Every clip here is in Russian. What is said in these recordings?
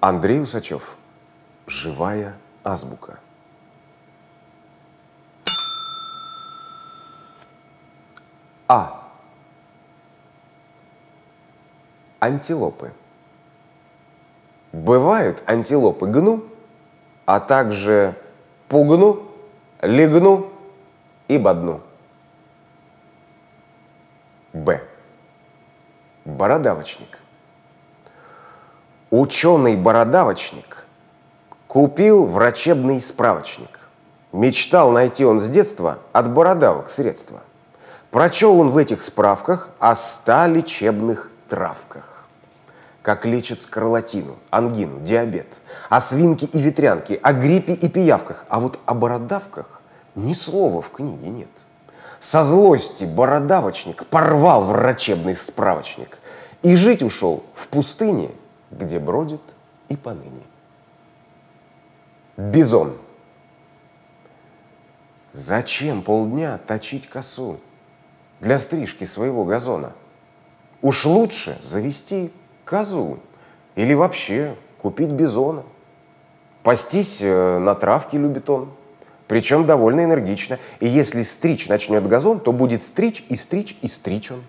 Андрей Усачев. Живая азбука. А. Антилопы. Бывают антилопы гну, а также пугну, легну и бодну. Б. Бородавочник. Ученый-бородавочник купил врачебный справочник. Мечтал найти он с детства от бородавок средства. Прочел он в этих справках о ста лечебных травках. Как лечат скарлатину, ангину, диабет, о свинке и ветрянке, о гриппе и пиявках. А вот о бородавках ни слова в книге нет. Со злости бородавочник порвал врачебный справочник и жить ушел в пустыне, где бродит и поныне. Бизон. Зачем полдня точить косу для стрижки своего газона? Уж лучше завести козу или вообще купить бизона. Пастись э, на травке любит он, причем довольно энергично. И если стричь начнет газон, то будет стричь и стричь и стричь он.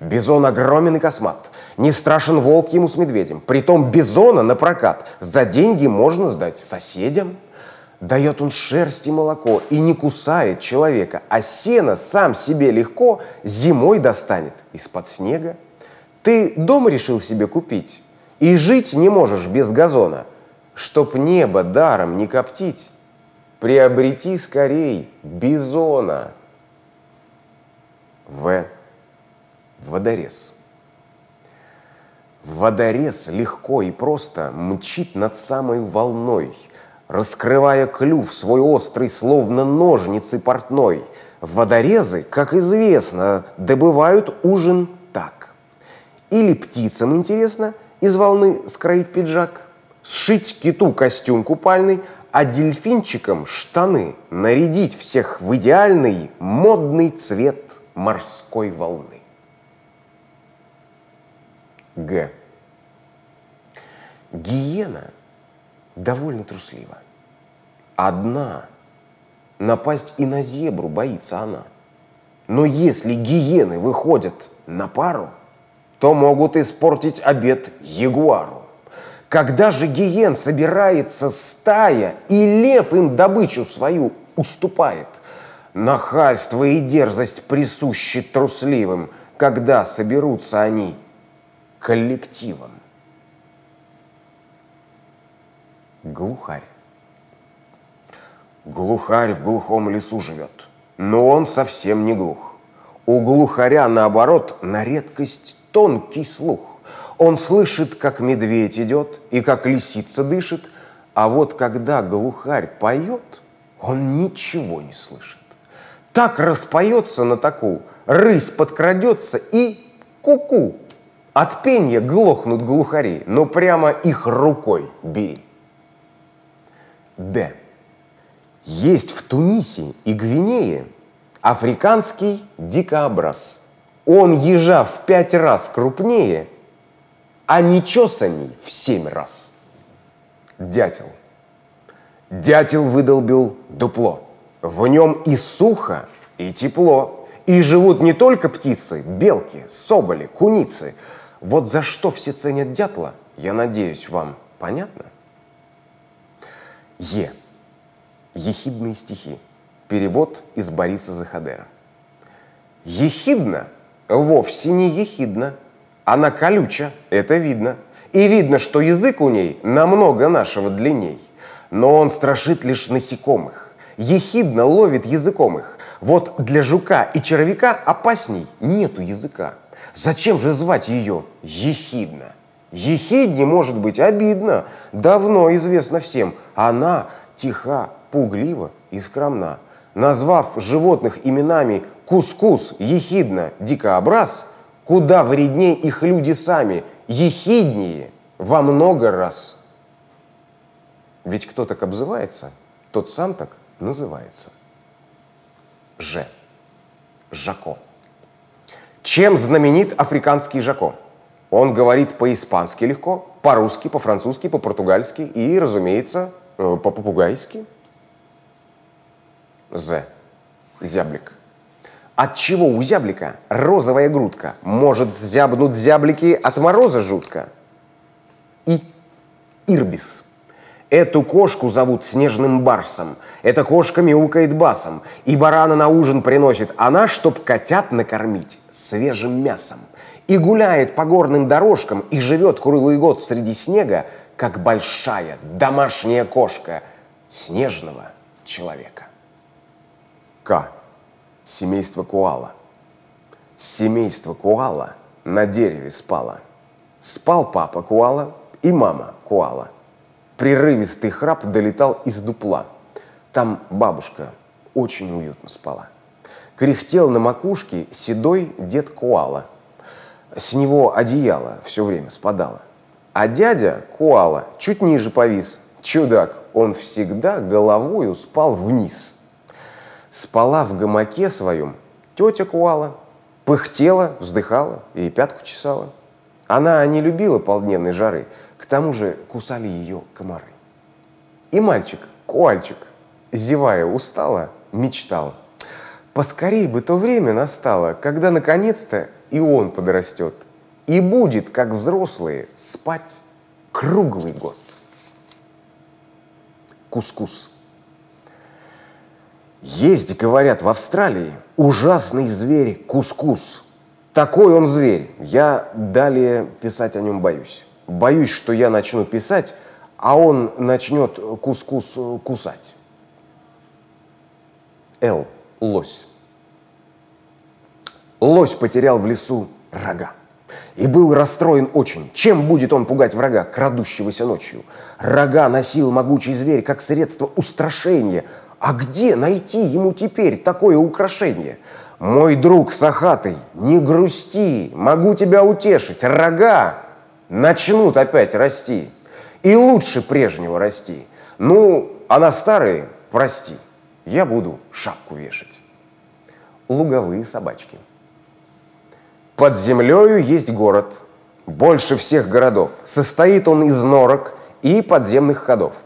Бизон огромен и космат. Не страшен волк ему с медведем. Притом бизона на прокат за деньги можно сдать соседям. Дает он шерсть и молоко и не кусает человека, а сено сам себе легко зимой достанет из-под снега. Ты дом решил себе купить и жить не можешь без газона. Чтоб небо даром не коптить, приобрети скорей бизона. В. Водорез. Водорез легко и просто мчит над самой волной, раскрывая клюв свой острый, словно ножницы портной. Водорезы, как известно, добывают ужин так. Или птицам интересно из волны скроить пиджак, сшить киту костюм купальный, а дельфинчикам штаны нарядить всех в идеальный модный цвет морской волны. Г. Гиена довольно труслива. Одна. Напасть и на зебру боится она. Но если гиены выходят на пару, то могут испортить обед ягуару. Когда же гиен собирается стая, и лев им добычу свою уступает, нахальство и дерзость присущи трусливым, когда соберутся они коллективом. Глухарь. Глухарь в глухом лесу живет, но он совсем не глух. У глухаря, наоборот, на редкость тонкий слух. Он слышит, как медведь идет и как лисица дышит, а вот когда глухарь поет, он ничего не слышит. Так распоется на таку, рысь подкрадется и куку. От пенья глохнут глухари, но прямо их рукой бери. Д. Есть в Тунисе и Гвинее африканский дикообраз. Он ежа в пять раз крупнее, а нечесанней в семь раз. Дятел. Дятел выдолбил дупло. В нем и сухо, и тепло. И живут не только птицы, белки, соболи, куницы – вот за что все ценят дятла, я надеюсь, вам понятно? Е. Ехидные стихи. Перевод из Бориса Захадера. Ехидна вовсе не ехидна. Она колюча, это видно. И видно, что язык у ней намного нашего длинней. Но он страшит лишь насекомых. Ехидно ловит языком их. Вот для жука и червяка опасней нету языка. Зачем же звать ее Ехидна? Ехидне может быть обидно, давно известно всем. Она тиха, пуглива и скромна. Назвав животных именами Кускус, Ехидна, Дикообраз, куда вреднее их люди сами, ехиднее во много раз. Ведь кто так обзывается, тот сам так называется. Ж. Жако. Чем знаменит африканский жако? Он говорит по-испански легко, по-русски, по-французски, по-португальски и, разумеется, э, по-попугайски. З. Зяблик. От чего у зяблика розовая грудка? Может зябнуть зяблики от мороза жутко? И. Ирбис. Эту кошку зовут снежным барсом. Эта кошка мяукает басом. И барана на ужин приносит она, чтоб котят накормить свежим мясом. И гуляет по горным дорожкам, и живет круглый год среди снега, как большая домашняя кошка снежного человека. К. Семейство куала. Семейство куала на дереве спало. Спал папа куала и мама куала. Прерывистый храп долетал из дупла. Там бабушка очень уютно спала. Кряхтел на макушке седой дед Куала. С него одеяло все время спадало. А дядя Куала чуть ниже повис. Чудак, он всегда головою спал вниз – спала в гамаке своем тетя Куала, пыхтела, вздыхала и пятку чесала. Она не любила полдневной жары, к тому же кусали ее комары. И мальчик, Куальчик, зевая устало, мечтал. Поскорей бы то время настало, когда наконец-то и он подрастет и будет, как взрослые, спать круглый год. Кускус. -кус. Есть, говорят, в Австралии ужасный зверь кускус. Такой он зверь. Я далее писать о нем боюсь. Боюсь, что я начну писать, а он начнет кускус кусать. Л. Лось. Лось потерял в лесу рога. И был расстроен очень. Чем будет он пугать врага, крадущегося ночью? Рога носил могучий зверь, как средство устрашения – а где найти ему теперь такое украшение? Мой друг Сахатый, не грусти, могу тебя утешить. Рога начнут опять расти. И лучше прежнего расти. Ну, а на старые, прости, я буду шапку вешать. Луговые собачки. Под землею есть город, больше всех городов. Состоит он из норок и подземных ходов –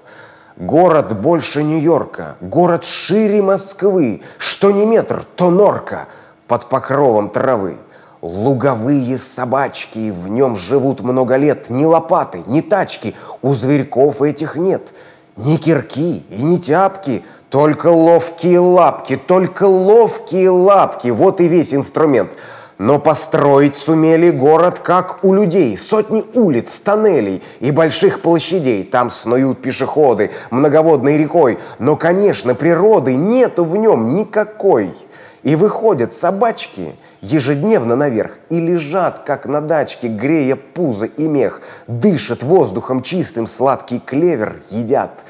Город больше Нью-Йорка, город шире Москвы, что не метр, то норка под покровом травы. Луговые собачки в нем живут много лет, ни лопаты, ни тачки, у зверьков этих нет. Ни кирки и ни тяпки, только ловкие лапки, только ловкие лапки, вот и весь инструмент – но построить сумели город, как у людей. Сотни улиц, тоннелей и больших площадей. Там снуют пешеходы многоводной рекой. Но, конечно, природы нету в нем никакой. И выходят собачки ежедневно наверх и лежат, как на дачке, грея пузо и мех. Дышат воздухом чистым, сладкий клевер едят.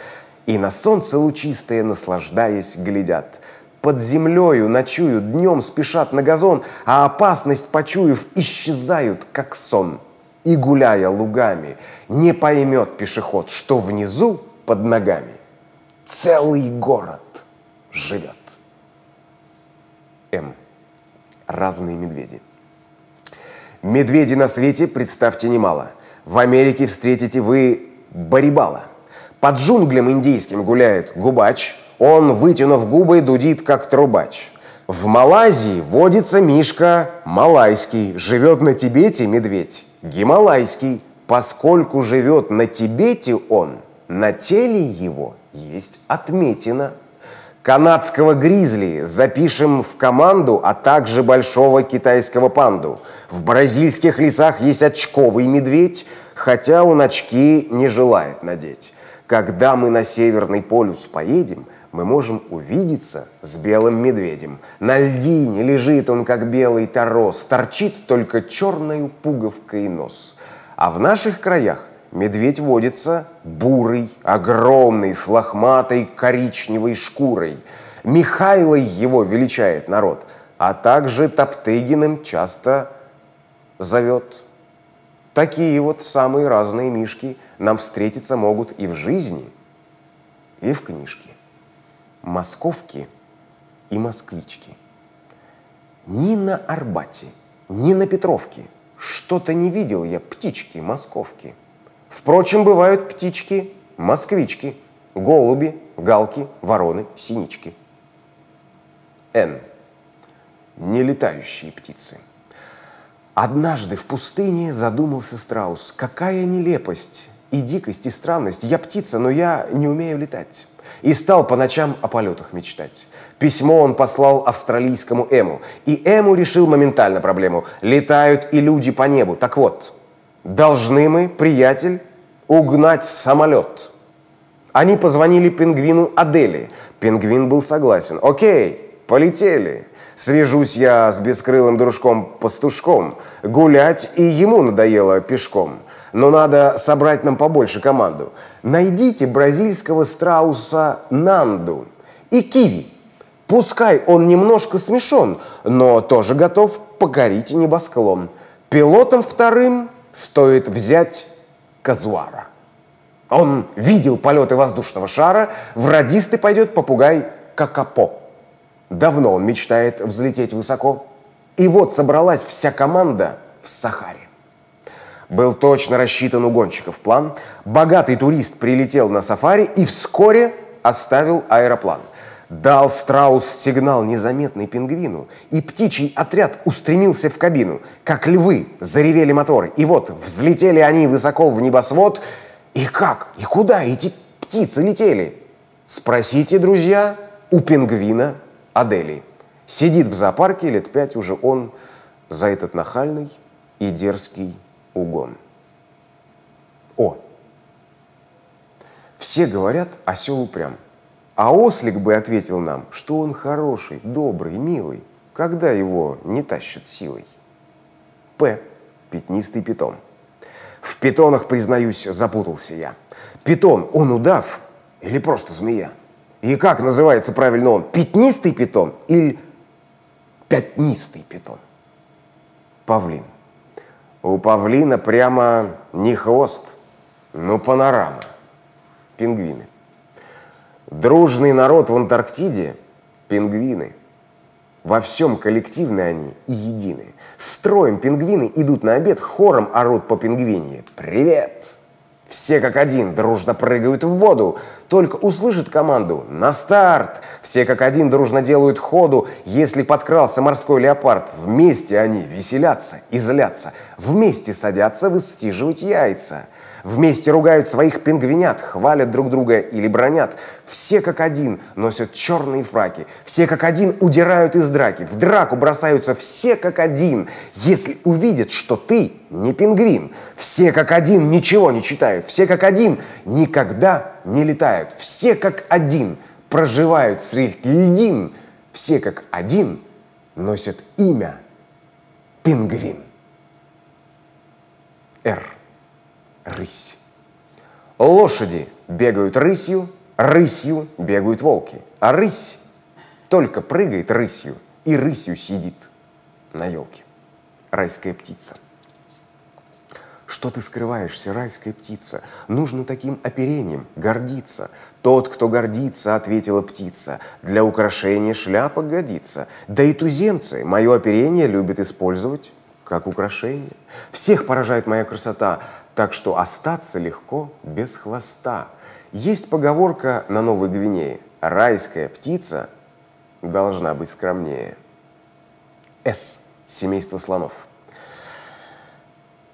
И на солнце лучистое, наслаждаясь, глядят – под землею ночуют, днем спешат на газон, а опасность почуяв, исчезают, как сон. И гуляя лугами, не поймет пешеход, что внизу под ногами целый город живет. М. Разные медведи. Медведи на свете, представьте, немало. В Америке встретите вы барибала. Под джунглям индийским гуляет губач – он, вытянув губы, дудит, как трубач. В Малайзии водится Мишка Малайский. Живет на Тибете медведь Гималайский. Поскольку живет на Тибете он, на теле его есть отметина. Канадского гризли запишем в команду, а также большого китайского панду. В бразильских лесах есть очковый медведь, хотя он очки не желает надеть. Когда мы на Северный полюс поедем – мы можем увидеться с белым медведем. На льдине лежит он, как белый торос, торчит только черной пуговкой нос. А в наших краях медведь водится бурый, огромный, с лохматой коричневой шкурой. Михайлой его величает народ, а также Топтыгиным часто зовет. Такие вот самые разные мишки нам встретиться могут и в жизни, и в книжке московки и москвички. Ни на Арбате, ни на Петровке Что-то не видел я птички московки. Впрочем, бывают птички москвички, голуби, галки, вороны, синички. Н. Нелетающие птицы. Однажды в пустыне задумался страус. Какая нелепость и дикость, и странность. Я птица, но я не умею летать. И стал по ночам о полетах мечтать. Письмо он послал австралийскому Эму. И Эму решил моментально проблему. Летают и люди по небу. Так вот, должны мы, приятель, угнать самолет. Они позвонили пингвину Адели. Пингвин был согласен. Окей, полетели. Свяжусь я с бескрылым дружком-пастушком. Гулять и ему надоело пешком. Но надо собрать нам побольше команду. Найдите бразильского страуса Нанду и Киви. Пускай он немножко смешон, но тоже готов покорить небосклон. Пилотом вторым стоит взять Казуара. Он видел полеты воздушного шара, в радисты пойдет попугай Какапо. Давно он мечтает взлететь высоко. И вот собралась вся команда в Сахаре. Был точно рассчитан у гонщиков план. Богатый турист прилетел на сафари и вскоре оставил аэроплан – Дал страус сигнал незаметный пингвину, и птичий отряд устремился в кабину. Как львы заревели моторы, и вот взлетели они высоко в небосвод. И как? И куда эти птицы летели? Спросите, друзья, у пингвина Адели. Сидит в зоопарке лет пять уже он за этот нахальный и дерзкий угон. О! Все говорят, осел упрям – а ослик бы ответил нам, что он хороший, добрый, милый, когда его не тащат силой. П. Пятнистый питон. В питонах, признаюсь, запутался я. Питон, он удав или просто змея? И как называется правильно он? Пятнистый питон или пятнистый питон? Павлин. У павлина прямо не хвост, но панорама. Пингвины. Дружный народ в Антарктиде – пингвины. Во всем коллективны они и едины. Строем пингвины идут на обед, хором орут по пингвине. «Привет!» Все как один дружно прыгают в воду, только услышат команду «На старт!» Все как один дружно делают ходу, если подкрался морской леопард. Вместе они веселятся и злятся, вместе садятся выстиживать яйца – Вместе ругают своих пингвинят, хвалят друг друга или бронят. Все как один носят черные фраки. Все как один удирают из драки. В драку бросаются все как один, если увидят, что ты не пингвин. Все как один ничего не читают. Все как один никогда не летают. Все как один проживают среди льдин. Все как один носят имя пингвин. Р рысь. Лошади бегают рысью, рысью бегают волки. А рысь только прыгает рысью и рысью сидит на елке. Райская птица. Что ты скрываешься, райская птица? Нужно таким оперением гордиться. Тот, кто гордится, ответила птица, для украшения шляпа годится. Да и туземцы мое оперение любят использовать как украшение. Всех поражает моя красота, так что остаться легко без хвоста. Есть поговорка на Новой Гвинее. Райская птица должна быть скромнее. С. Семейство слонов.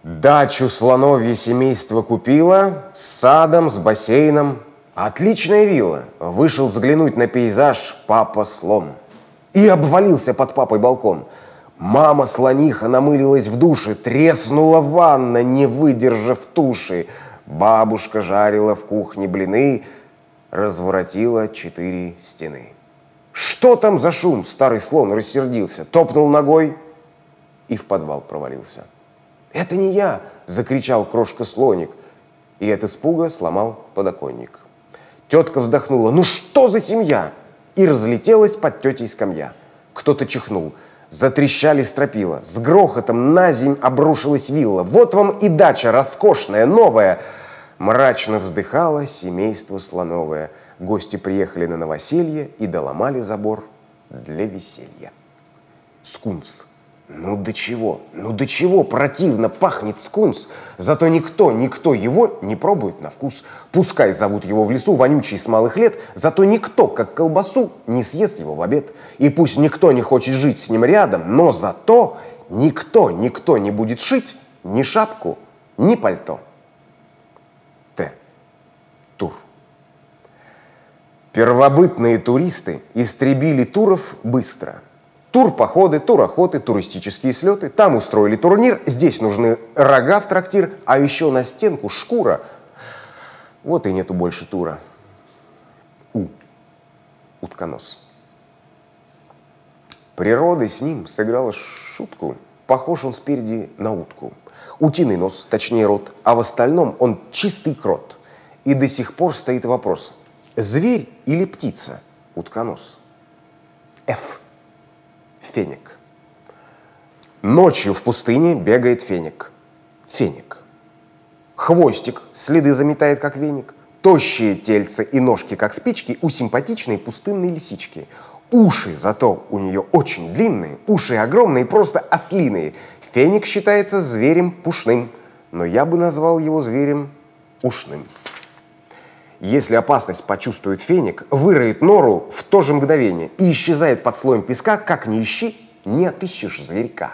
Дачу слоновье семейство купило с садом, с бассейном. Отличная вилла. Вышел взглянуть на пейзаж папа слон. И обвалился под папой балкон – Мама слониха намылилась в душе, треснула ванна, не выдержав туши. Бабушка жарила в кухне блины, разворотила четыре стены. Что там за шум? Старый слон рассердился, топнул ногой и в подвал провалился. «Это не я!» – закричал крошка-слоник, и от испуга сломал подоконник. Тетка вздохнула. «Ну что за семья?» И разлетелась под тетей скамья. Кто-то чихнул – Затрещали стропила. С грохотом на земь обрушилась вилла. Вот вам и дача роскошная, новая. Мрачно вздыхало семейство слоновое. Гости приехали на новоселье и доломали забор для веселья. Скунс. Ну до чего, ну до чего противно пахнет скунс, зато никто, никто его не пробует на вкус. Пускай зовут его в лесу вонючий с малых лет, зато никто, как колбасу, не съест его в обед. И пусть никто не хочет жить с ним рядом, но зато никто, никто не будет шить ни шапку, ни пальто. Т. Тур. Первобытные туристы истребили туров быстро – Тур-походы, тур-охоты, туристические слеты. Там устроили турнир, здесь нужны рога в трактир, а еще на стенку шкура. Вот и нету больше тура. У. Утконос. Природа с ним сыграла шутку. Похож он спереди на утку. Утиный нос, точнее рот, а в остальном он чистый крот. И до сих пор стоит вопрос, зверь или птица утконос? F феник. Ночью в пустыне бегает феник. Феник. Хвостик следы заметает, как веник. Тощие тельцы и ножки, как спички, у симпатичной пустынной лисички. Уши зато у нее очень длинные, уши огромные, просто ослиные. Феник считается зверем пушным, но я бы назвал его зверем ушным. Если опасность почувствует феник, выроет нору в то же мгновение и исчезает под слоем песка, как ни ищи, не отыщешь зверька.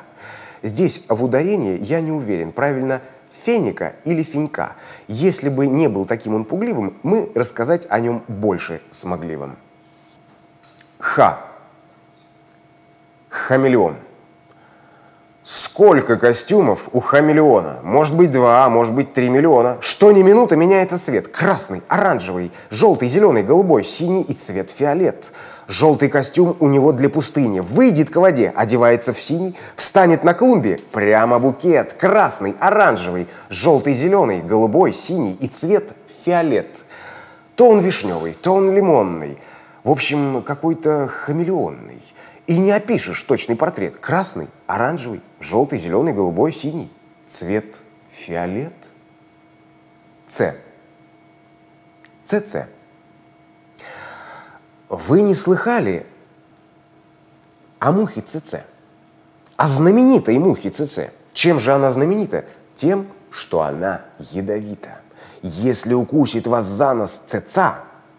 Здесь в ударении я не уверен, правильно феника или фенька. Если бы не был таким он пугливым, мы рассказать о нем больше смогли вам. Ха. Хамелеон. Сколько костюмов у хамелеона? Может быть два, может быть три миллиона. Что ни минута меняется цвет. Красный, оранжевый, желтый, зеленый, голубой, синий и цвет фиолет. Желтый костюм у него для пустыни. Выйдет к воде, одевается в синий, встанет на клумбе, прямо букет. Красный, оранжевый, желтый, зеленый, голубой, синий и цвет фиолет. То он вишневый, то он лимонный. В общем, какой-то хамелеонный. И не опишешь точный портрет. Красный, оранжевый, желтый, зеленый, голубой, синий. Цвет фиолет. С. ЦЦ. Вы не слыхали о мухе ЦЦ? О знаменитой мухе ЦЦ. Чем же она знаменита? Тем, что она ядовита. Если укусит вас за нос ЦЦ,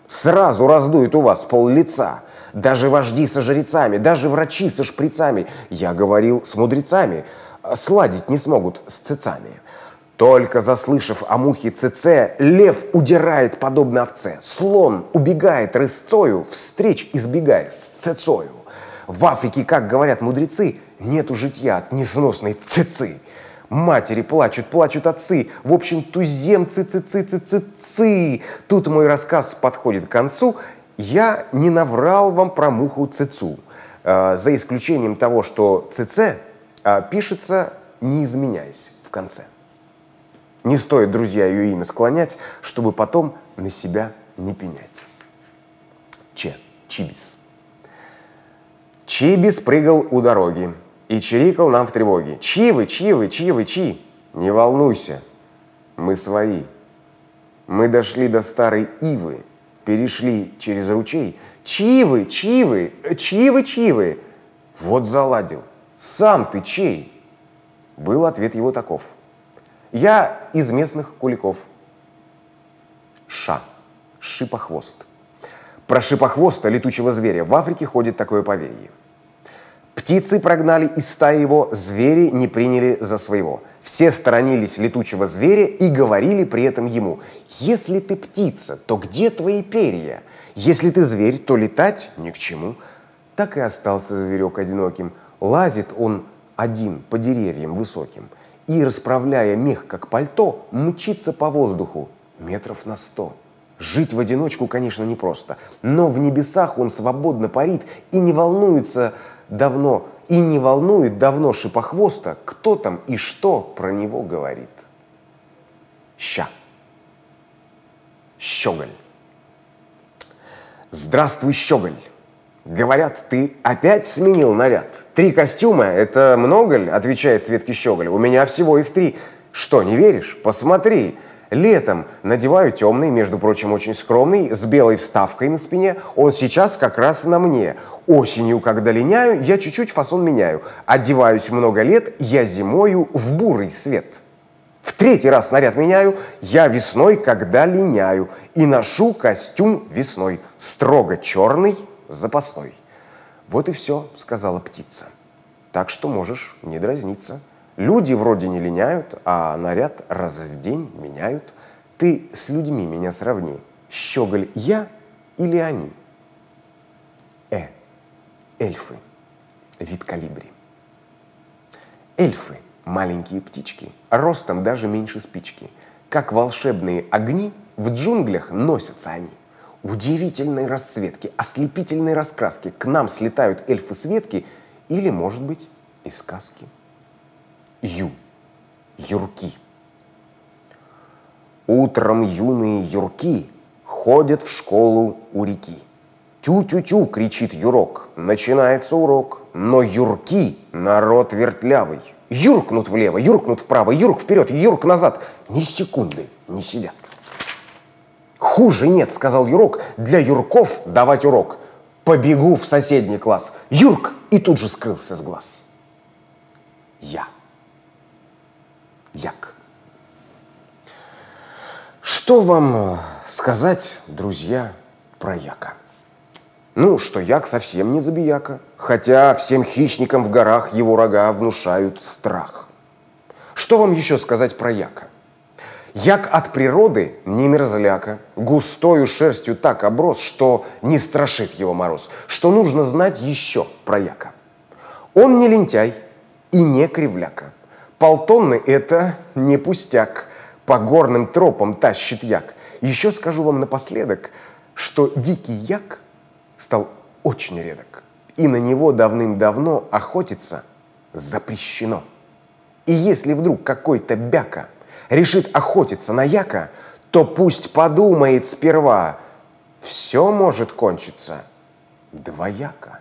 сразу раздует у вас пол лица – даже вожди со жрецами, даже врачи со шприцами, я говорил с мудрецами, сладить не смогут с цецами. Только заслышав о мухе ЦЦ, лев удирает подобно овце. Слон убегает рысцою, встреч избегая с цецою. В Африке, как говорят мудрецы, нету житья от несносной цецы. Матери плачут, плачут отцы. В общем, туземцы, цы цы цы цы Тут мой рассказ подходит к концу, я не наврал вам про муху цицу, э, за исключением того, что цц э, пишется, не изменяясь в конце. Не стоит, друзья, ее имя склонять, чтобы потом на себя не пенять. Че. Чибис. Чибис прыгал у дороги и чирикал нам в тревоге. Чьи вы, чьи вы, чьи вы, чьи? Не волнуйся, мы свои. Мы дошли до старой ивы, перешли через ручей. Чьи вы, чьи вы, чьи вы, чьи вы? Вот заладил. Сам ты чей? Был ответ его таков. Я из местных куликов. Ша. Шипохвост. Про шипохвоста, летучего зверя, в Африке ходит такое поверье. Птицы прогнали из стаи его, звери не приняли за своего – все сторонились летучего зверя и говорили при этом ему, «Если ты птица, то где твои перья? Если ты зверь, то летать ни к чему». Так и остался зверек одиноким. Лазит он один по деревьям высоким и, расправляя мех как пальто, мчится по воздуху метров на сто. Жить в одиночку, конечно, непросто, но в небесах он свободно парит и не волнуется давно и не волнует давно шипохвоста, кто там и что про него говорит. Ща. Щеголь. Здравствуй, Щеголь. Говорят, ты опять сменил наряд. Три костюма – это много ли? Отвечает Светки Щеголь. У меня всего их три. Что, не веришь? Посмотри. Летом надеваю темный, между прочим, очень скромный, с белой вставкой на спине. Он сейчас как раз на мне. Осенью, когда линяю, я чуть-чуть фасон меняю. Одеваюсь много лет, я зимою в бурый свет. В третий раз наряд меняю, я весной, когда линяю. И ношу костюм весной, строго черный, запасной. Вот и все, сказала птица. Так что можешь не дразниться. Люди вроде не линяют, а наряд раз в день меняют. Ты с людьми меня сравни. Щеголь я или они? Э. Эльфы. Вид калибри. Эльфы – маленькие птички, ростом даже меньше спички. Как волшебные огни, в джунглях носятся они. Удивительной расцветки, ослепительной раскраски. К нам слетают эльфы-светки или, может быть, из сказки. Ю. Юрки. Утром юные юрки ходят в школу у реки. Тю-тю-тю, кричит Юрок, начинается урок. Но юрки – народ вертлявый. Юркнут влево, юркнут вправо, юрк вперед, юрк назад. Ни секунды не сидят. Хуже нет, сказал Юрок, для Юрков давать урок. Побегу в соседний класс. Юрк! И тут же скрылся с глаз. Я. Як. Что вам э, сказать, друзья, про Яка? Ну, что Як совсем не забияка, хотя всем хищникам в горах его рога внушают страх. Что вам еще сказать про Яка? Як от природы не мерзляка, густою шерстью так оброс, что не страшит его мороз. Что нужно знать еще про Яка? Он не лентяй и не кривляка. Полтонны – это не пустяк. По горным тропам тащит як. Еще скажу вам напоследок, что дикий як стал очень редок. И на него давным-давно охотиться запрещено. И если вдруг какой-то бяка решит охотиться на яка, то пусть подумает сперва. Все может кончиться двояко.